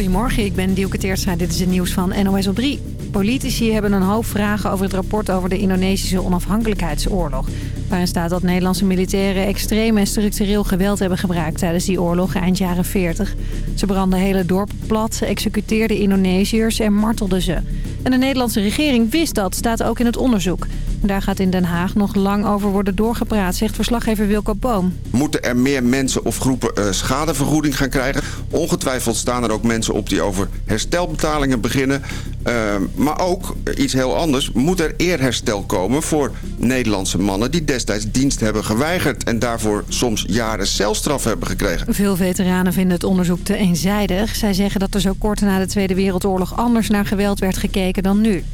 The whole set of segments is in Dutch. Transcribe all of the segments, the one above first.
Goedemorgen, ik ben Dielke Teertstra. Dit is het nieuws van NOS op 3. Politici hebben een hoop vragen over het rapport over de Indonesische onafhankelijkheidsoorlog. Waarin staat dat Nederlandse militairen extreem en structureel geweld hebben gebruikt tijdens die oorlog eind jaren 40. Ze brandden hele dorpen plat, executeerden Indonesiërs en martelden ze. En de Nederlandse regering wist dat, staat ook in het onderzoek. Daar gaat in Den Haag nog lang over worden doorgepraat, zegt verslaggever Wilco Boom. Moeten er meer mensen of groepen uh, schadevergoeding gaan krijgen? Ongetwijfeld staan er ook mensen op die over herstelbetalingen beginnen. Uh, maar ook iets heel anders. Moet er eerherstel komen voor Nederlandse mannen die destijds dienst hebben geweigerd... en daarvoor soms jaren celstraf hebben gekregen? Veel veteranen vinden het onderzoek te eenzijdig. Zij zeggen dat er zo kort na de Tweede Wereldoorlog anders naar geweld werd gekeken dan nu.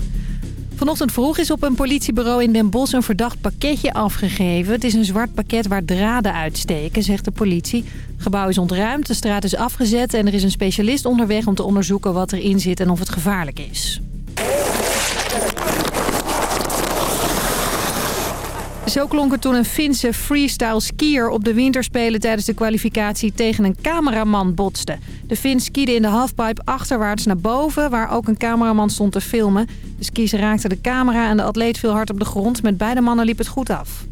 Vanochtend vroeg is op een politiebureau in Den Bosch een verdacht pakketje afgegeven. Het is een zwart pakket waar draden uitsteken, zegt de politie. Het gebouw is ontruimd, de straat is afgezet en er is een specialist onderweg om te onderzoeken wat erin zit en of het gevaarlijk is. Zo klonk het toen een Finse freestyle skier op de winterspelen tijdens de kwalificatie tegen een cameraman botste. De Fin skiede in de halfpipe achterwaarts naar boven, waar ook een cameraman stond te filmen. De skis raakten de camera en de atleet viel hard op de grond. Met beide mannen liep het goed af.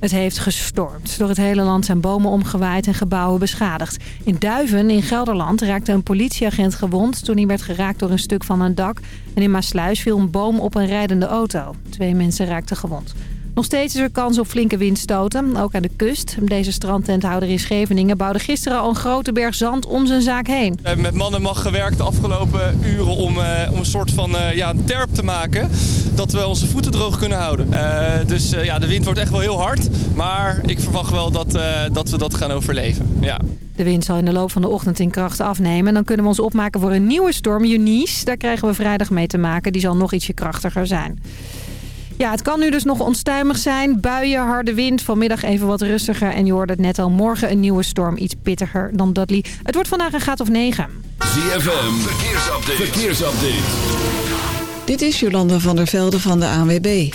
Het heeft gestormd. Door het hele land zijn bomen omgewaaid en gebouwen beschadigd. In Duiven, in Gelderland, raakte een politieagent gewond... toen hij werd geraakt door een stuk van een dak. En in Maasluis viel een boom op een rijdende auto. Twee mensen raakten gewond. Nog steeds is er kans op flinke windstoten, ook aan de kust. Deze strandtenthouder in Scheveningen bouwde gisteren al een grote berg zand om zijn zaak heen. We hebben met man en macht gewerkt de afgelopen uren om, uh, om een soort van uh, ja, een terp te maken. Dat we onze voeten droog kunnen houden. Uh, dus ja, de wind wordt echt wel heel hard. Maar ik verwacht wel dat, dat we dat gaan overleven. Ja. De wind zal in de loop van de ochtend in kracht afnemen. En dan kunnen we ons opmaken voor een nieuwe storm, Eunice. Daar krijgen we vrijdag mee te maken. Die zal nog ietsje krachtiger zijn. Ja, het kan nu dus nog onstuimig zijn. Buien, harde wind, vanmiddag even wat rustiger. En je hoorde het net al, morgen een nieuwe storm, iets pittiger dan Dudley. Het wordt vandaag een graad of 9. ZFM, verkeersupdate. verkeersupdate. Dit is Jolanda van der Velde van de ANWB.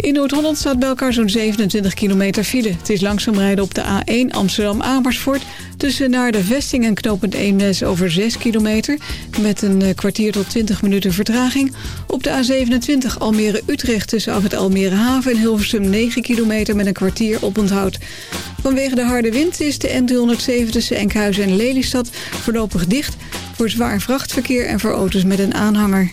In Noord-Holland staat bij elkaar zo'n 27 kilometer file. Het is langzaam rijden op de A1 Amsterdam-Amersfoort... tussen naar de vesting en knooppunt Eemnes over 6 kilometer... met een eh, kwartier tot 20 minuten vertraging. Op de A27 Almere-Utrecht tussen af het Almere Haven en Hilversum 9 kilometer... met een kwartier op onthoud. Vanwege de harde wind is de N307 tussen Enkhuizen en Lelystad voorlopig dicht... voor zwaar vrachtverkeer en voor auto's met een aanhanger.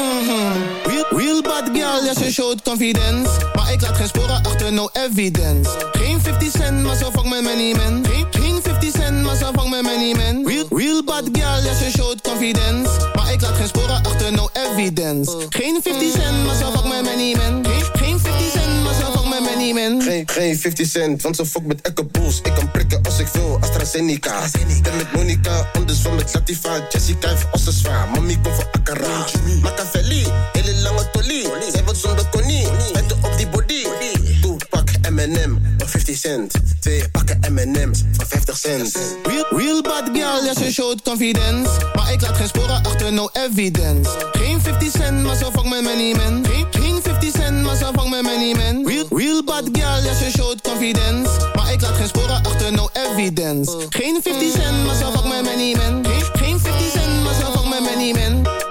ja, ze showt confidence. Maar ik laat geen sporen achter, no evidence. Geen 50 cent, maar ze vangt me money men. Geen, geen 50 cent, maar ze vangt me money men. Real, real bad girl, ja, ze showt confidence. Maar ik laat geen sporen achter, no evidence. Oh. Geen 50 cent, maar ze vangt me money men. Geen, geen 50 cent, maar zo geen, geen 50 cent, want ze fuck met elke boos. Ik kan prikken als ik wil, AstraZeneca. AstraZeneca. Ben met Monica, anders van met Latifa. Jessica heeft ze zwaar, mami komt van Akara. Machiavelli, hele lange tolly. Zij wordt zonder konie, met op die body. M&M voor 50 cent. Twee pakken M&M's voor 50 cent. Real, real bad girl, ja, ze showt confidence. Maar ik laat geen sporen achter, no evidence. Geen 50 cent, maar zo fuck mijn money men. Geen, geen 50 cent, maar zo fuck mijn money men. Real, real bad girl, ja, ze showt confidence. Maar ik laat geen sporen achter, no evidence. Geen 50 cent, maar zo fuck mijn money men. Geen, geen 50 cent, maar zo vang me money men.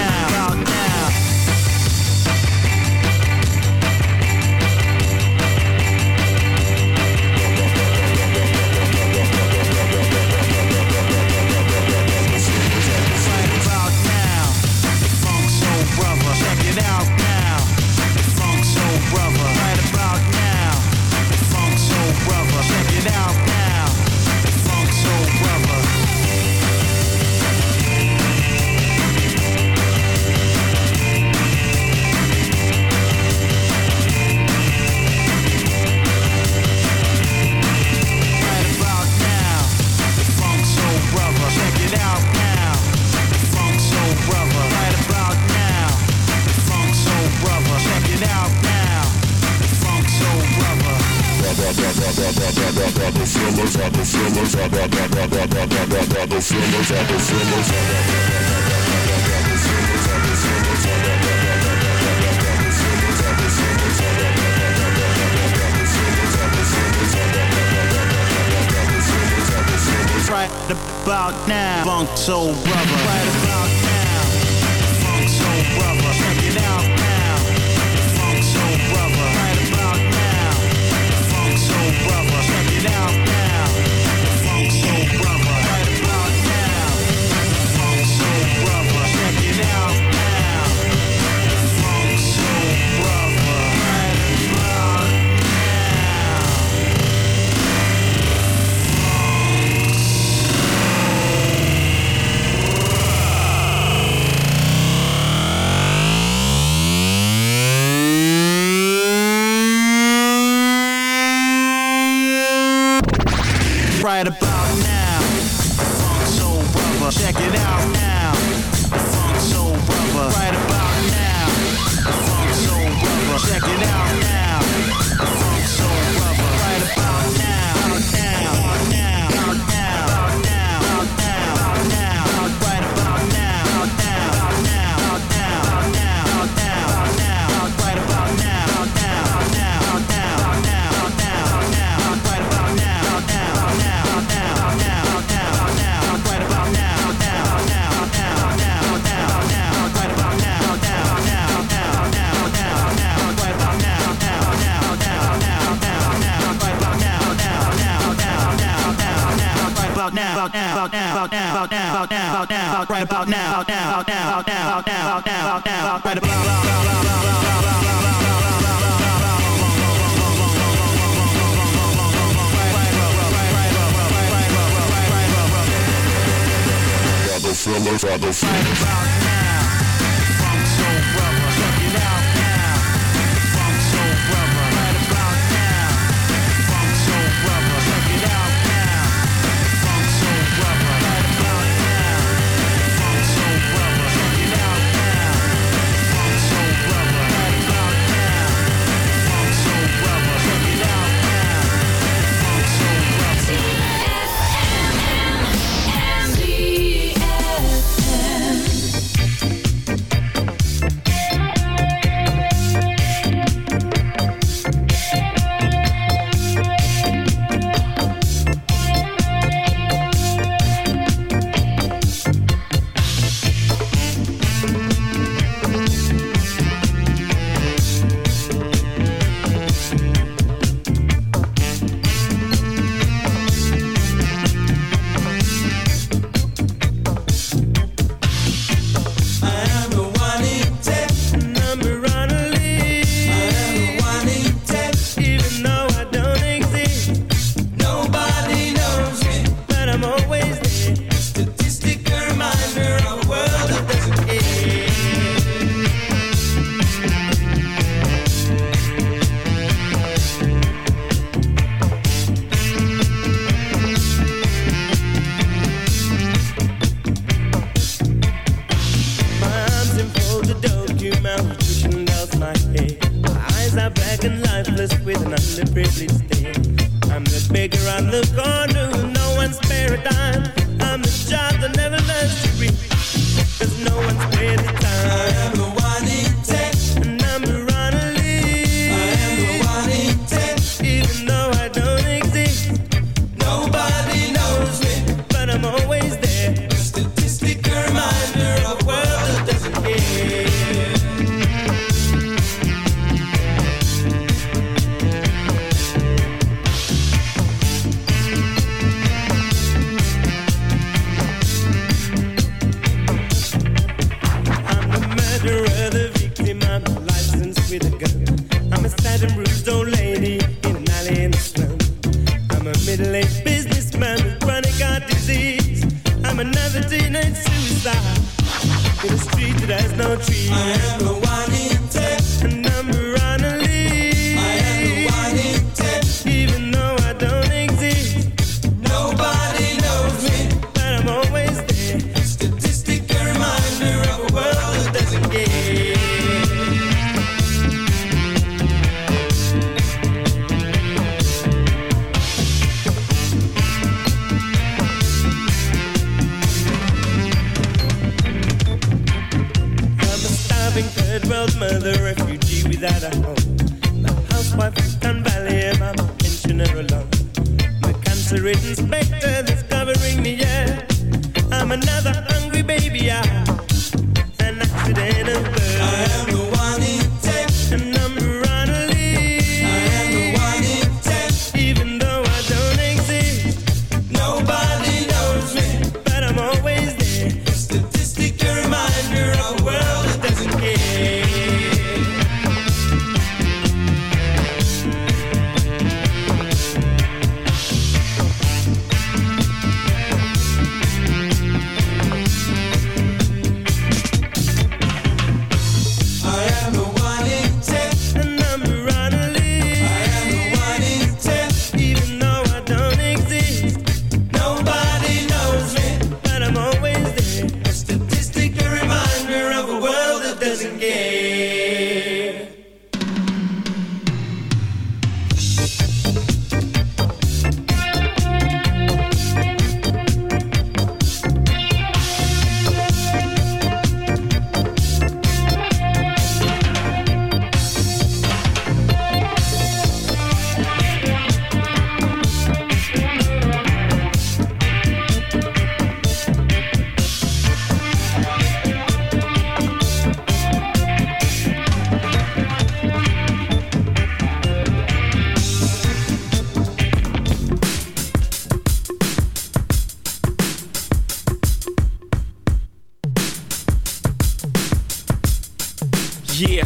Yeah,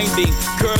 blinding. Girl,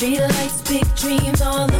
Streetlights, big dreams all the.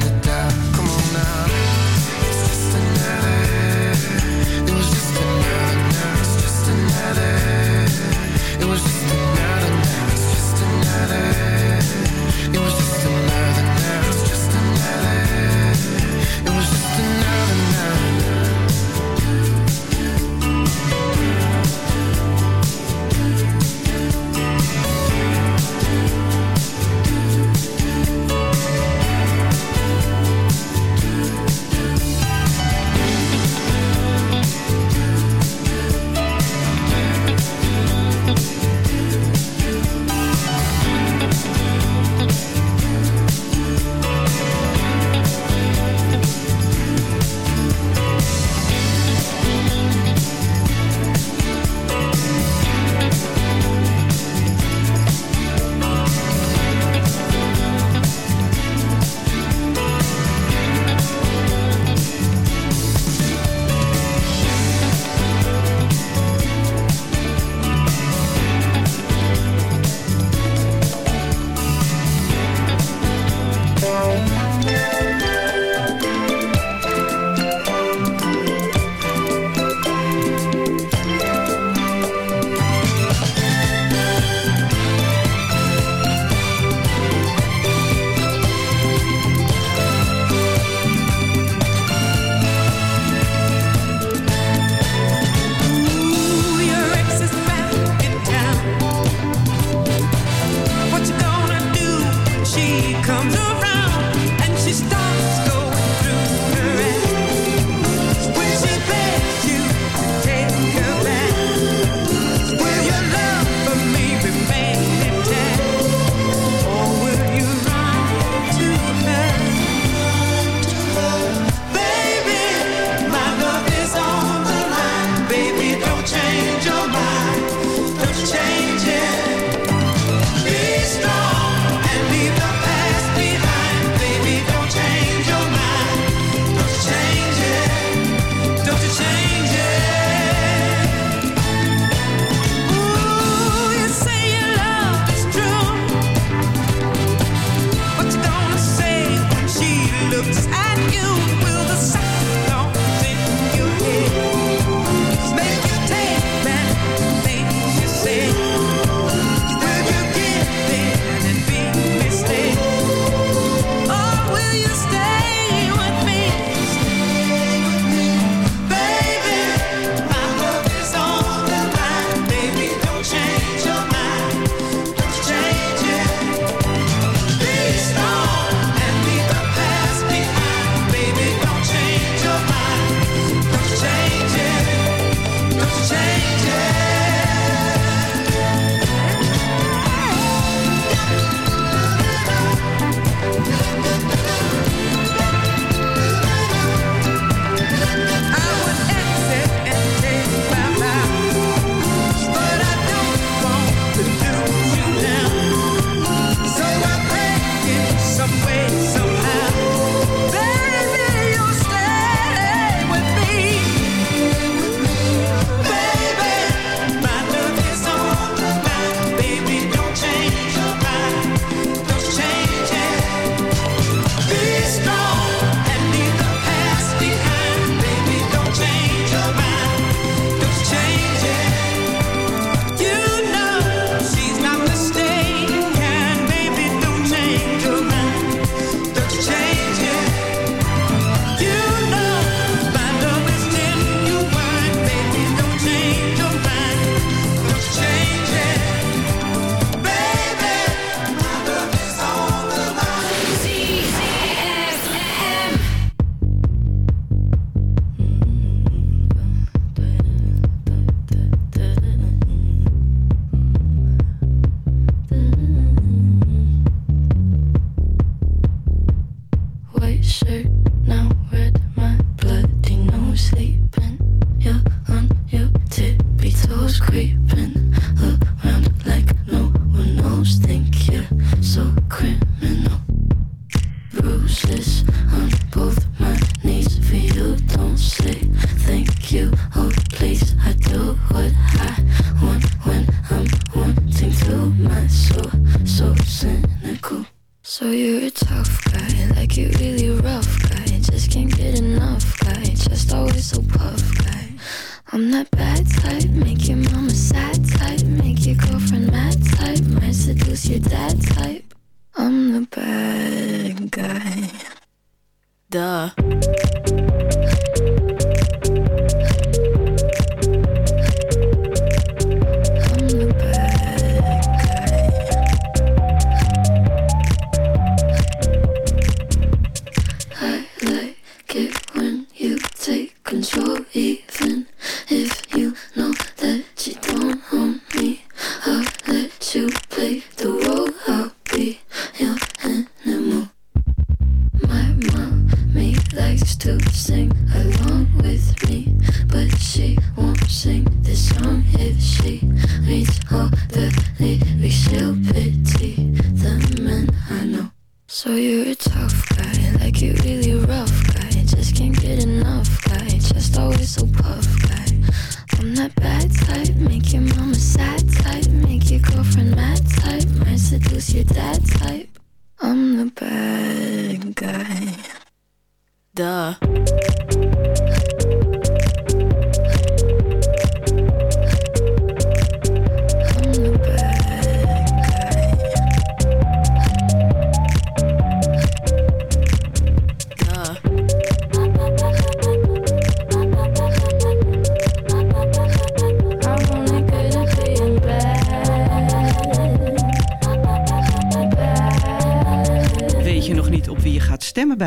you really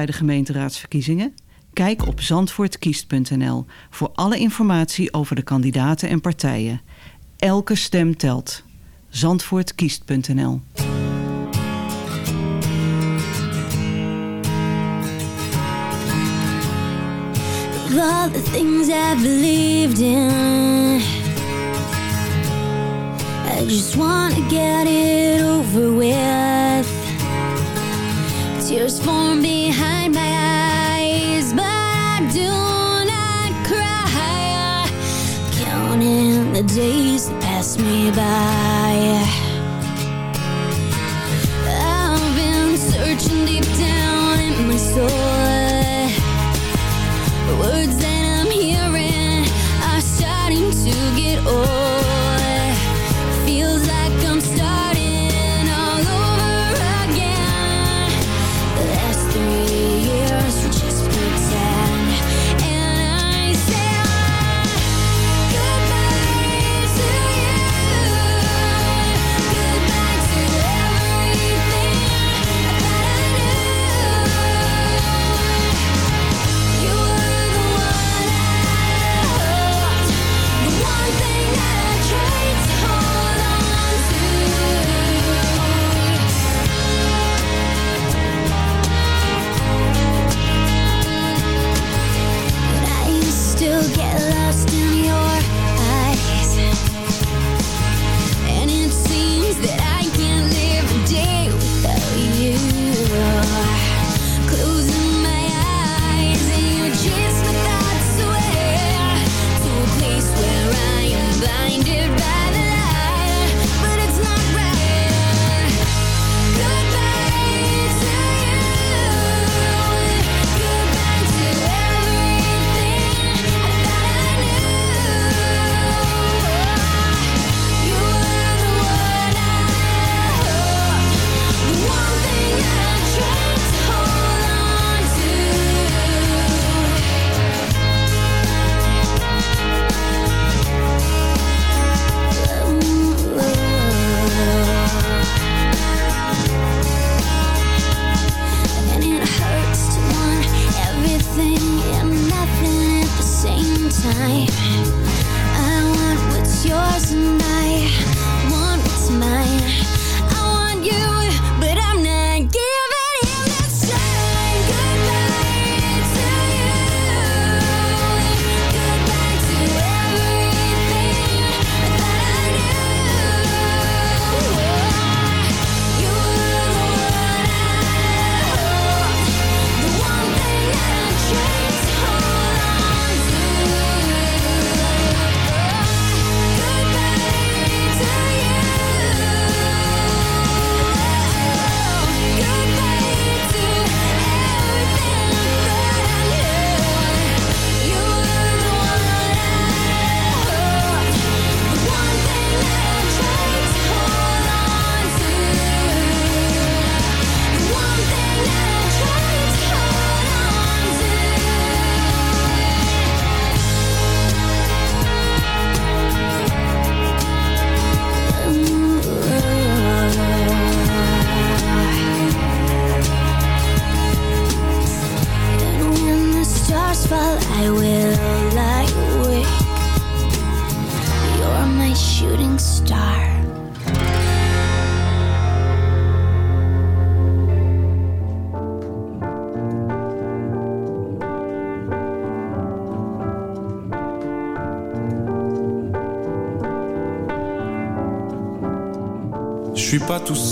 bij de gemeenteraadsverkiezingen? Kijk op zandvoortkiest.nl voor alle informatie over de kandidaten en partijen. Elke stem telt. Zandvoortkiest.nl get it over the days that pass me by. I've been searching deep down in my soul. Words that I'm hearing are starting to get old.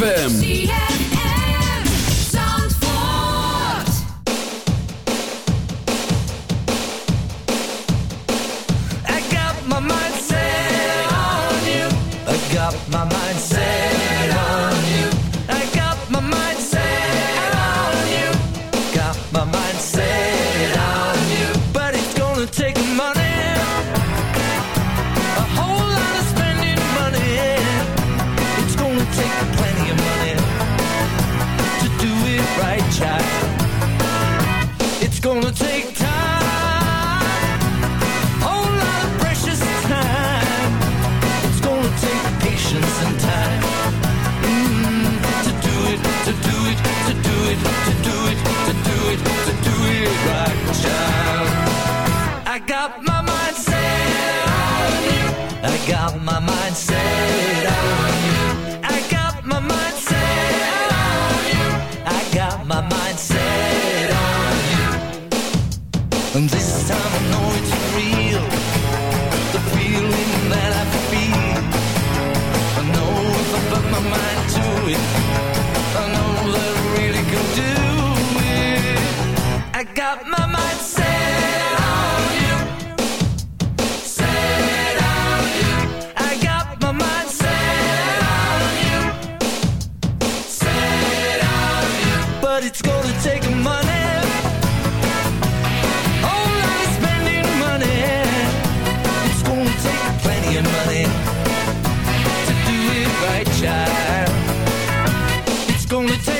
ZFM. gonna take